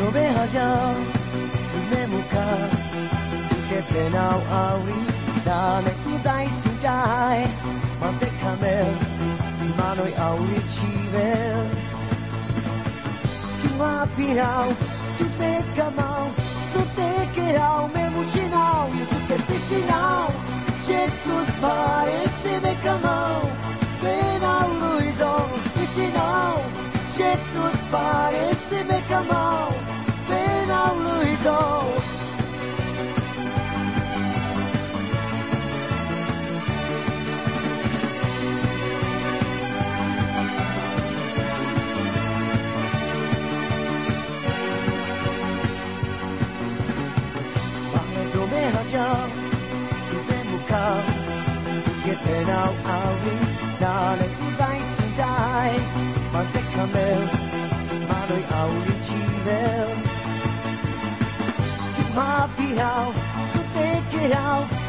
述べはじゃ夢向かつけてなおありだねく大世代まてかめ今のありちべ Cuma final Tu te camau Tu te querau Mesmo sinal E tu te te sinal Che tu parece Gete na awi Dale tunay sinday Mantek kami Manoy awi chivel Mapiraw Sutekiraw Sutekamaw